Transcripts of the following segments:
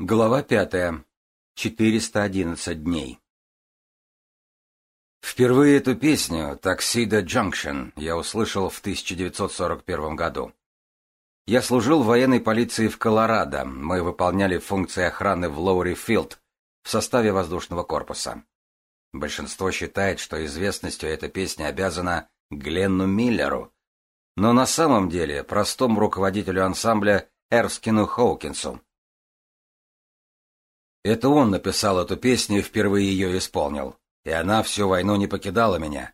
Глава пятая. 411 дней. Впервые эту песню «Таксидо Джанкшн» я услышал в 1941 году. Я служил в военной полиции в Колорадо. Мы выполняли функции охраны в Лоури-Филд в составе воздушного корпуса. Большинство считает, что известностью эта песня обязана Гленну Миллеру, но на самом деле простому руководителю ансамбля Эрскину Хоукинсу, это он написал эту песню и впервые ее исполнил, и она всю войну не покидала меня.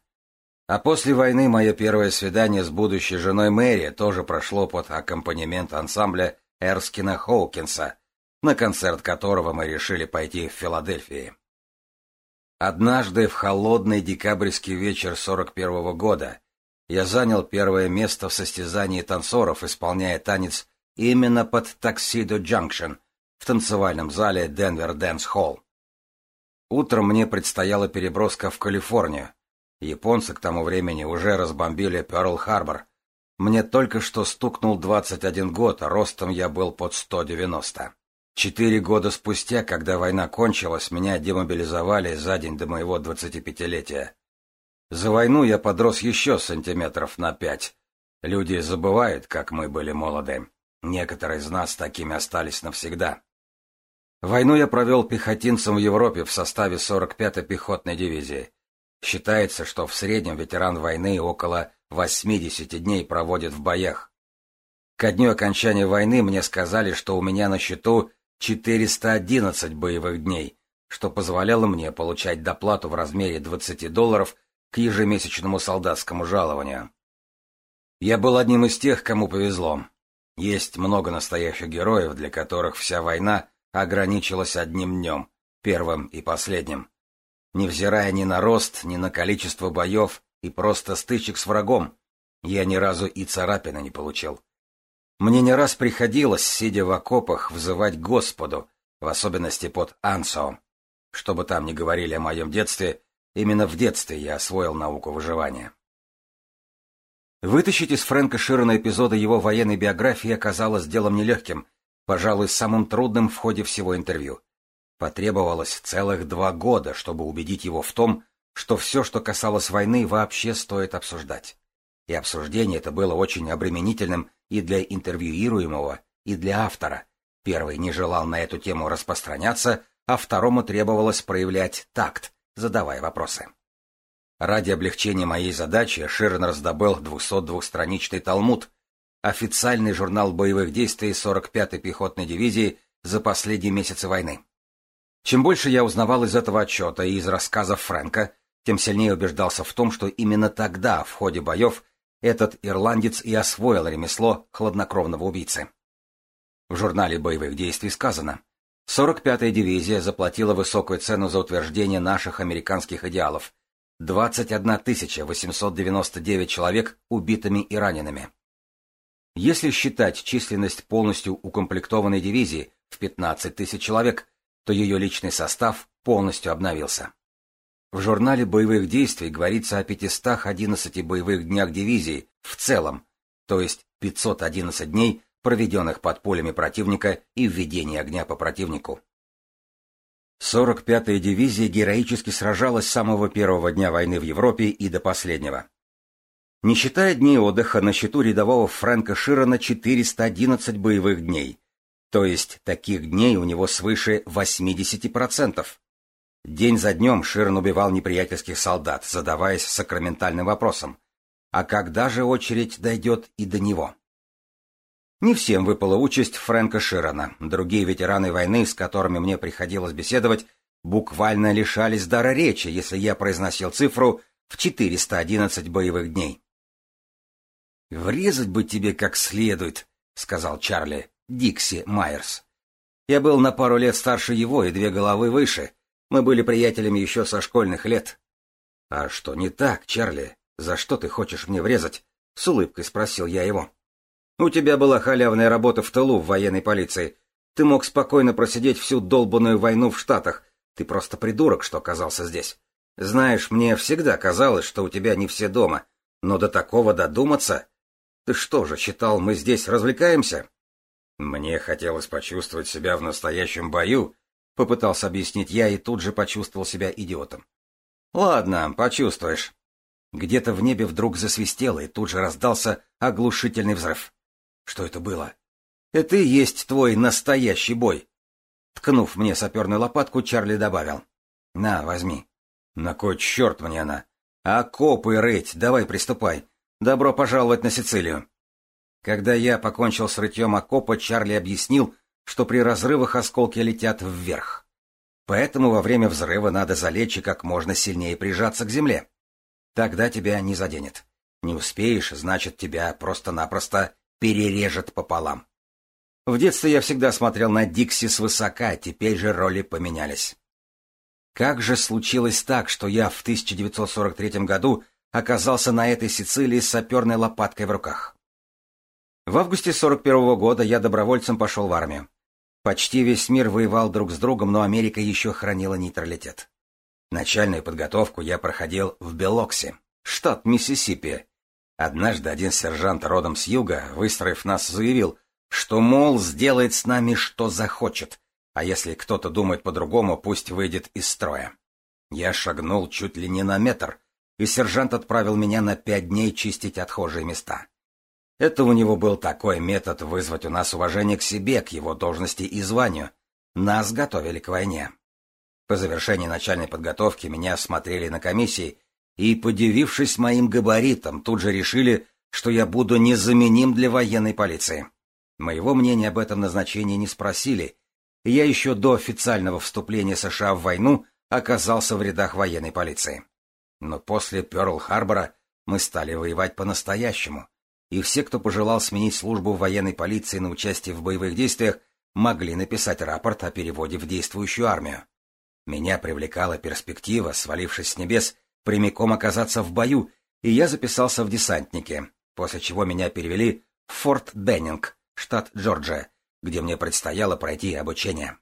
А после войны мое первое свидание с будущей женой Мэри тоже прошло под аккомпанемент ансамбля Эрскина Хоукинса, на концерт которого мы решили пойти в Филадельфии. Однажды в холодный декабрьский вечер 41 -го года я занял первое место в состязании танцоров, исполняя танец именно под «Таксидо Джанкшн», в танцевальном зале Denver Dance Hall. Утром мне предстояла переброска в Калифорнию. Японцы к тому времени уже разбомбили Пёрл-Харбор. Мне только что стукнул 21 год, а ростом я был под 190. Четыре года спустя, когда война кончилась, меня демобилизовали за день до моего 25-летия. За войну я подрос еще сантиметров на пять. Люди забывают, как мы были молоды. Некоторые из нас такими остались навсегда. Войну я провел пехотинцем в Европе в составе 45-й пехотной дивизии. Считается, что в среднем ветеран войны около 80 дней проводит в боях. Ко дню окончания войны мне сказали, что у меня на счету 411 боевых дней, что позволяло мне получать доплату в размере 20 долларов к ежемесячному солдатскому жалованию. Я был одним из тех, кому повезло. Есть много настоящих героев, для которых вся война ограничилась одним днем, первым и последним. Невзирая ни на рост, ни на количество боев и просто стычек с врагом, я ни разу и царапины не получил. Мне не раз приходилось, сидя в окопах, взывать Господу, в особенности под Ансоом. Что бы там ни говорили о моем детстве, именно в детстве я освоил науку выживания. Вытащить из Фрэнка Широна эпизоды его военной биографии оказалось делом нелегким — пожалуй, самым трудным в ходе всего интервью. Потребовалось целых два года, чтобы убедить его в том, что все, что касалось войны, вообще стоит обсуждать. И обсуждение это было очень обременительным и для интервьюируемого, и для автора. Первый не желал на эту тему распространяться, а второму требовалось проявлять такт, задавая вопросы. Ради облегчения моей задачи Ширин раздобыл 202-страничный талмуд — официальный журнал боевых действий 45-й пехотной дивизии за последние месяцы войны. Чем больше я узнавал из этого отчета и из рассказов Фрэнка, тем сильнее убеждался в том, что именно тогда, в ходе боев, этот ирландец и освоил ремесло хладнокровного убийцы. В журнале боевых действий сказано, 45-я дивизия заплатила высокую цену за утверждение наших американских идеалов. 21 899 человек убитыми и ранеными. Если считать численность полностью укомплектованной дивизии в 15 тысяч человек, то ее личный состав полностью обновился. В журнале боевых действий говорится о 511 боевых днях дивизии в целом, то есть 511 дней, проведенных под полями противника и введении огня по противнику. 45-я дивизия героически сражалась с самого первого дня войны в Европе и до последнего. Не считая дней отдыха, на счету рядового Фрэнка Широна 411 боевых дней. То есть таких дней у него свыше 80%. День за днем Широн убивал неприятельских солдат, задаваясь сакраментальным вопросом. А когда же очередь дойдет и до него? Не всем выпала участь Фрэнка Широна. Другие ветераны войны, с которыми мне приходилось беседовать, буквально лишались дара речи, если я произносил цифру в 411 боевых дней. «Врезать бы тебе как следует», — сказал Чарли, Дикси Майерс. Я был на пару лет старше его и две головы выше. Мы были приятелями еще со школьных лет. — А что не так, Чарли? За что ты хочешь мне врезать? — с улыбкой спросил я его. — У тебя была халявная работа в тылу в военной полиции. Ты мог спокойно просидеть всю долбанную войну в Штатах. Ты просто придурок, что оказался здесь. Знаешь, мне всегда казалось, что у тебя не все дома. Но до такого додуматься... Ты что же, считал, мы здесь развлекаемся? Мне хотелось почувствовать себя в настоящем бою, попытался объяснить я и тут же почувствовал себя идиотом. Ладно, почувствуешь. Где-то в небе вдруг засвистело, и тут же раздался оглушительный взрыв. Что это было? Это и есть твой настоящий бой. Ткнув мне саперную лопатку, Чарли добавил. На, возьми. На кой черт мне она? А Окопы рыть, давай приступай. «Добро пожаловать на Сицилию!» Когда я покончил с рытьем окопа, Чарли объяснил, что при разрывах осколки летят вверх. Поэтому во время взрыва надо залечь и как можно сильнее прижаться к земле. Тогда тебя не заденет. Не успеешь, значит, тебя просто-напросто перережет пополам. В детстве я всегда смотрел на Дикси свысока, теперь же роли поменялись. Как же случилось так, что я в 1943 году оказался на этой Сицилии с саперной лопаткой в руках. В августе 41 -го года я добровольцем пошел в армию. Почти весь мир воевал друг с другом, но Америка еще хранила нейтралитет. Начальную подготовку я проходил в Белоксе, штат Миссисипи. Однажды один сержант родом с юга, выстроив нас, заявил, что, мол, сделает с нами что захочет, а если кто-то думает по-другому, пусть выйдет из строя. Я шагнул чуть ли не на метр — и сержант отправил меня на пять дней чистить отхожие места. Это у него был такой метод вызвать у нас уважение к себе, к его должности и званию. Нас готовили к войне. По завершении начальной подготовки меня смотрели на комиссии, и, подивившись моим габаритам, тут же решили, что я буду незаменим для военной полиции. Моего мнения об этом назначении не спросили, и я еще до официального вступления США в войну оказался в рядах военной полиции. Но после Пёрл-Харбора мы стали воевать по-настоящему, и все, кто пожелал сменить службу в военной полиции на участие в боевых действиях, могли написать рапорт о переводе в действующую армию. Меня привлекала перспектива, свалившись с небес, прямиком оказаться в бою, и я записался в десантники, после чего меня перевели в Форт Деннинг, штат Джорджия, где мне предстояло пройти обучение.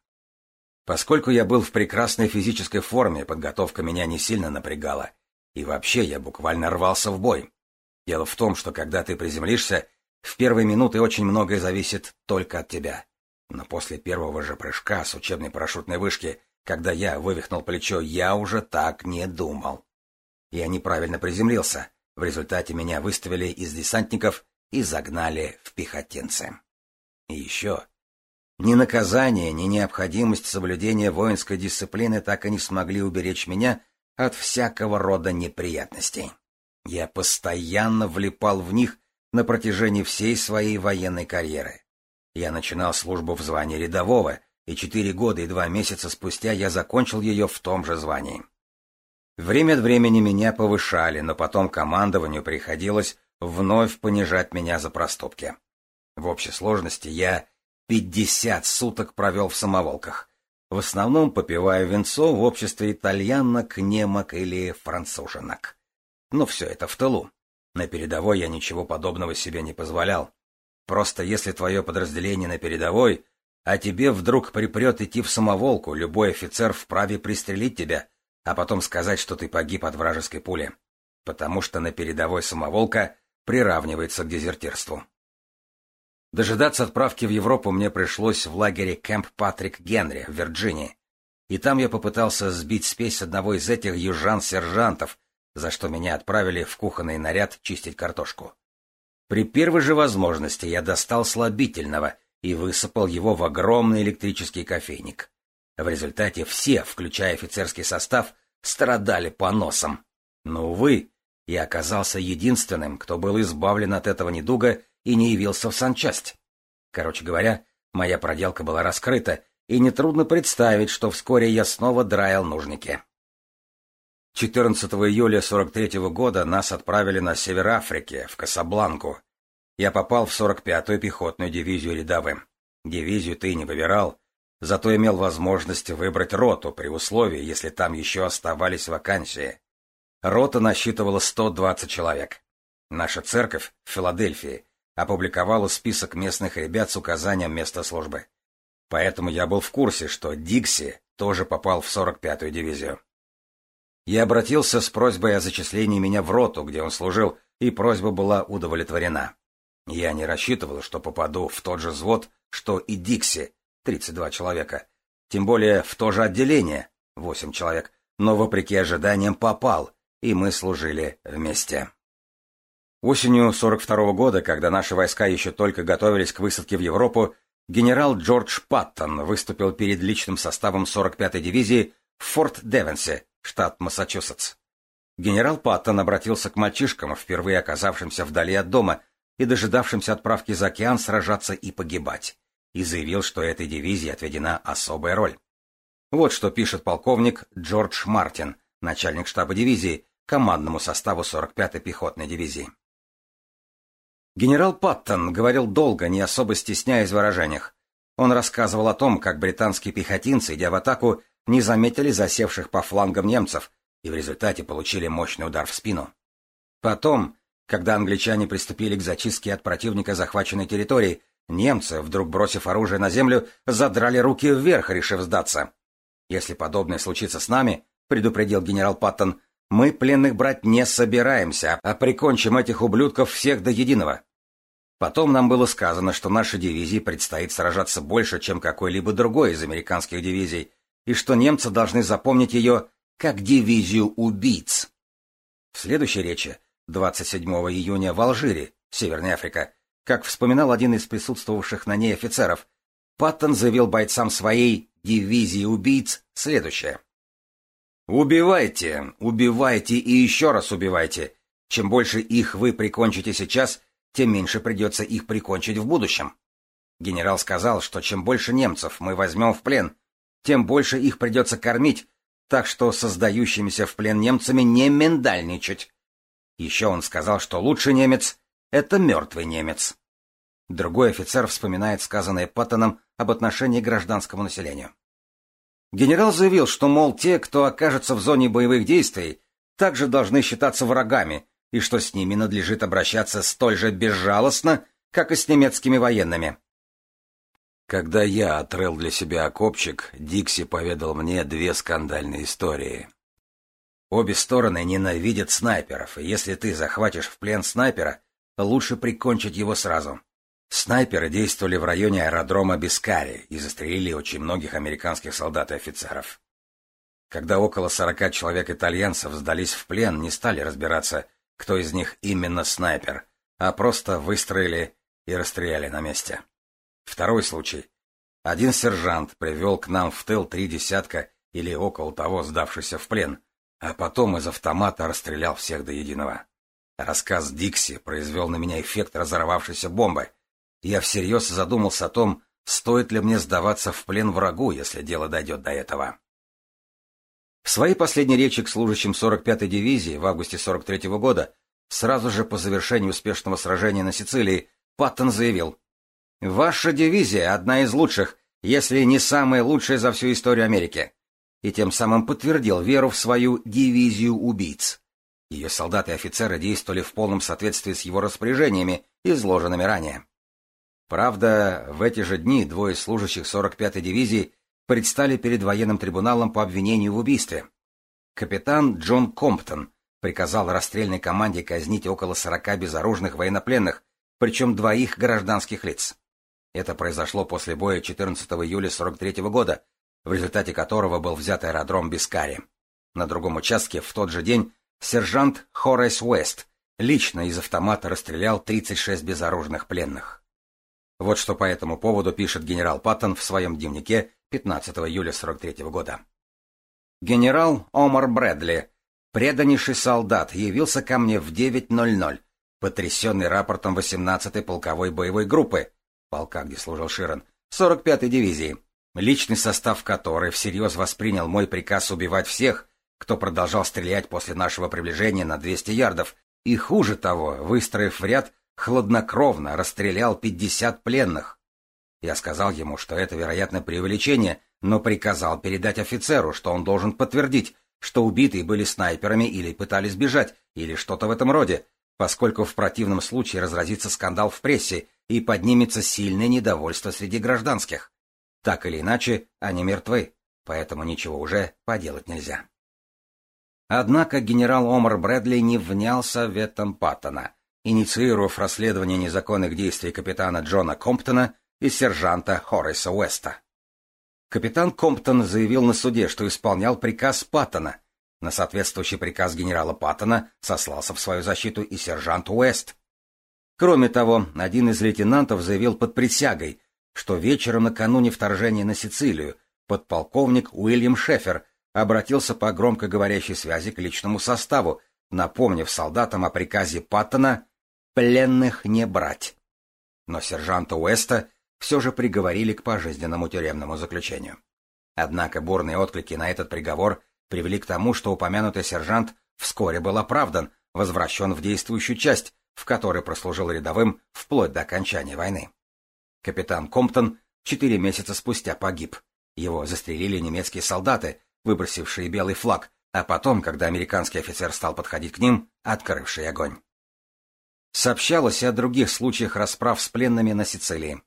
Поскольку я был в прекрасной физической форме, подготовка меня не сильно напрягала — и вообще, я буквально рвался в бой. Дело в том, что когда ты приземлишься, в первые минуты очень многое зависит только от тебя. Но после первого же прыжка с учебной парашютной вышки, когда я вывихнул плечо, я уже так не думал. Я неправильно приземлился. В результате меня выставили из десантников и загнали в пехотинцы. И еще. Ни наказание, ни необходимость соблюдения воинской дисциплины так и не смогли уберечь меня от всякого рода неприятностей. Я постоянно влипал в них на протяжении всей своей военной карьеры. Я начинал службу в звании рядового, и четыре года и два месяца спустя я закончил ее в том же звании. Время от времени меня повышали, но потом командованию приходилось вновь понижать меня за проступки. В общей сложности я 50 суток провел в самоволках, в основном попивая венцо в обществе итальянок, немок или француженок. Но все это в тылу. На передовой я ничего подобного себе не позволял. Просто если твое подразделение на передовой, а тебе вдруг припрет идти в самоволку, любой офицер вправе пристрелить тебя, а потом сказать, что ты погиб от вражеской пули. Потому что на передовой самоволка приравнивается к дезертирству. Дожидаться отправки в Европу мне пришлось в лагере Кэмп Патрик Генри в Вирджинии. И там я попытался сбить спесь одного из этих южан-сержантов, за что меня отправили в кухонный наряд чистить картошку. При первой же возможности я достал слабительного и высыпал его в огромный электрический кофейник. В результате все, включая офицерский состав, страдали по носам. Но, увы, я оказался единственным, кто был избавлен от этого недуга и не явился в санчасть. Короче говоря, моя проделка была раскрыта, и нетрудно представить, что вскоре я снова драил нужники. 14 июля 43 -го года нас отправили на север Африки, в Касабланку. Я попал в 45-ю пехотную дивизию рядовым. Дивизию ты не выбирал, зато имел возможность выбрать роту при условии, если там еще оставались вакансии. Рота насчитывала 120 человек. Наша церковь в Филадельфии опубликовала список местных ребят с указанием места службы. Поэтому я был в курсе, что Дикси тоже попал в 45-ю дивизию. Я обратился с просьбой о зачислении меня в роту, где он служил, и просьба была удовлетворена. Я не рассчитывал, что попаду в тот же взвод, что и Дикси, 32 человека, тем более в то же отделение, 8 человек, но вопреки ожиданиям попал, и мы служили вместе. Осенью 42 года, когда наши войска еще только готовились к высадке в Европу, генерал Джордж Паттон выступил перед личным составом 45-й дивизии в Форт Девенсе, штат Массачусетс. Генерал Паттон обратился к мальчишкам, впервые оказавшимся вдали от дома и дожидавшимся отправки за океан сражаться и погибать, и заявил, что этой дивизии отведена особая роль. Вот что пишет полковник Джордж Мартин, начальник штаба дивизии, командному составу 45-й пехотной дивизии. Генерал Паттон говорил долго, не особо стесняясь в выражениях. Он рассказывал о том, как британские пехотинцы, идя в атаку, не заметили засевших по флангам немцев и в результате получили мощный удар в спину. Потом, когда англичане приступили к зачистке от противника захваченной территории, немцы, вдруг бросив оружие на землю, задрали руки вверх, решив сдаться. «Если подобное случится с нами», — предупредил генерал Паттон, — мы пленных брать не собираемся, а прикончим этих ублюдков всех до единого. Потом нам было сказано, что нашей дивизии предстоит сражаться больше, чем какой-либо другой из американских дивизий, и что немцы должны запомнить ее как дивизию убийц. В следующей речи, 27 июня в Алжире, Северная Африка, как вспоминал один из присутствовавших на ней офицеров, Паттон заявил бойцам своей дивизии убийц следующее. «Убивайте! Убивайте и еще раз убивайте! Чем больше их вы прикончите сейчас, тем меньше придется их прикончить в будущем». Генерал сказал, что чем больше немцев мы возьмем в плен, тем больше их придется кормить, так что создающимися в плен немцами не миндальничать. Еще он сказал, что лучший немец — это мертвый немец. Другой офицер вспоминает сказанное Паттоном об отношении к гражданскому населению. Генерал заявил, что, мол, те, кто окажется в зоне боевых действий, также должны считаться врагами, и что с ними надлежит обращаться столь же безжалостно, как и с немецкими военными. Когда я отрыл для себя окопчик, Дикси поведал мне две скандальные истории. Обе стороны ненавидят снайперов, и если ты захватишь в плен снайпера, лучше прикончить его сразу. Снайперы действовали в районе аэродрома Бискари и застрелили очень многих американских солдат и офицеров. Когда около сорока человек итальянцев сдались в плен, не стали разбираться, кто из них именно снайпер, а просто выстроили и расстреляли на месте. Второй случай. Один сержант привел к нам в тыл три десятка или около того сдавшихся в плен, а потом из автомата расстрелял всех до единого. Рассказ Дикси произвел на меня эффект разорвавшейся бомбы — я всерьез задумался о том, стоит ли мне сдаваться в плен врагу, если дело дойдет до этого. В своей последней речи к служащим 45-й дивизии в августе 43-го года, сразу же по завершении успешного сражения на Сицилии, Паттон заявил, «Ваша дивизия – одна из лучших, если не самая лучшая за всю историю Америки», и тем самым подтвердил веру в свою дивизию убийц. Ее солдаты и офицеры действовали в полном соответствии с его распоряжениями, изложенными ранее. Правда, в эти же дни двое служащих 45-й дивизии предстали перед военным трибуналом по обвинению в убийстве. Капитан Джон Комптон приказал расстрельной команде казнить около 40 безоружных военнопленных, причем двоих гражданских лиц. Это произошло после боя 14 июля 43 -го года, в результате которого был взят аэродром Бискари. На другом участке в тот же день сержант Хоррес Уэст лично из автомата расстрелял 36 безоружных пленных. Вот что по этому поводу пишет генерал Паттон в своем дневнике 15 июля 43 -го года. Генерал Омар Брэдли, преданнейший солдат, явился ко мне в 9.00, потрясенный рапортом 18-й полковой боевой группы, полка, где служил Ширен, 45-й дивизии, личный состав которой всерьез воспринял мой приказ убивать всех, кто продолжал стрелять после нашего приближения на 200 ярдов, и хуже того, выстроив в ряд, хладнокровно расстрелял пятьдесят пленных. Я сказал ему, что это, вероятно, преувеличение, но приказал передать офицеру, что он должен подтвердить, что убитые были снайперами или пытались бежать, или что-то в этом роде, поскольку в противном случае разразится скандал в прессе и поднимется сильное недовольство среди гражданских. Так или иначе, они мертвы, поэтому ничего уже поделать нельзя. Однако генерал Омар Брэдли не внял советом Паттона — инициировав расследование незаконных действий капитана Джона Комптона и сержанта Хорриса Уэста. Капитан Комптон заявил на суде, что исполнял приказ Паттона. На соответствующий приказ генерала Паттона сослался в свою защиту и сержант Уэст. Кроме того, один из лейтенантов заявил под присягой, что вечером накануне вторжения на Сицилию подполковник Уильям Шефер обратился по громкоговорящей связи к личному составу, напомнив солдатам о приказе Паттона Пленных не брать. Но сержанта Уэста все же приговорили к пожизненному тюремному заключению. Однако бурные отклики на этот приговор привели к тому, что упомянутый сержант вскоре был оправдан, возвращен в действующую часть, в которой прослужил рядовым вплоть до окончания войны. Капитан Комптон четыре месяца спустя погиб. Его застрелили немецкие солдаты, выбросившие белый флаг, а потом, когда американский офицер стал подходить к ним, открывший огонь сообщалось о других случаях расправ с пленными на Сицилии.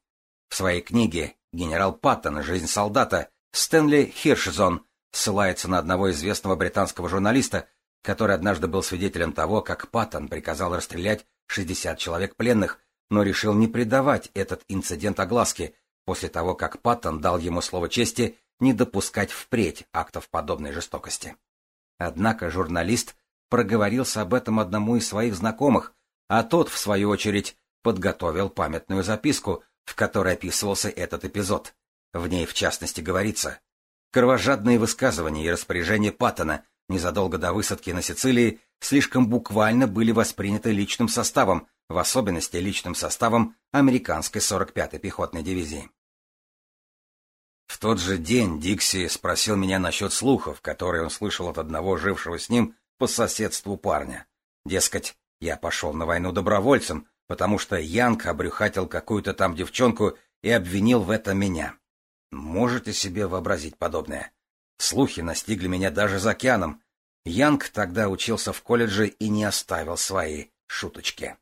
В своей книге «Генерал Паттон. Жизнь солдата» Стэнли Хиршизон ссылается на одного известного британского журналиста, который однажды был свидетелем того, как Паттон приказал расстрелять 60 человек пленных, но решил не придавать этот инцидент огласке после того, как Паттон дал ему слово чести не допускать впредь актов подобной жестокости. Однако журналист проговорился об этом одному из своих знакомых – а тот, в свою очередь, подготовил памятную записку, в которой описывался этот эпизод. В ней, в частности, говорится «Кровожадные высказывания и распоряжения Паттона незадолго до высадки на Сицилии слишком буквально были восприняты личным составом, в особенности личным составом американской 45-й пехотной дивизии. В тот же день Дикси спросил меня насчет слухов, которые он слышал от одного жившего с ним по соседству парня. Дескать, я пошел на войну добровольцем, потому что Янг обрюхатил какую-то там девчонку и обвинил в этом меня. Можете себе вообразить подобное? Слухи настигли меня даже за океаном. Янг тогда учился в колледже и не оставил свои шуточки.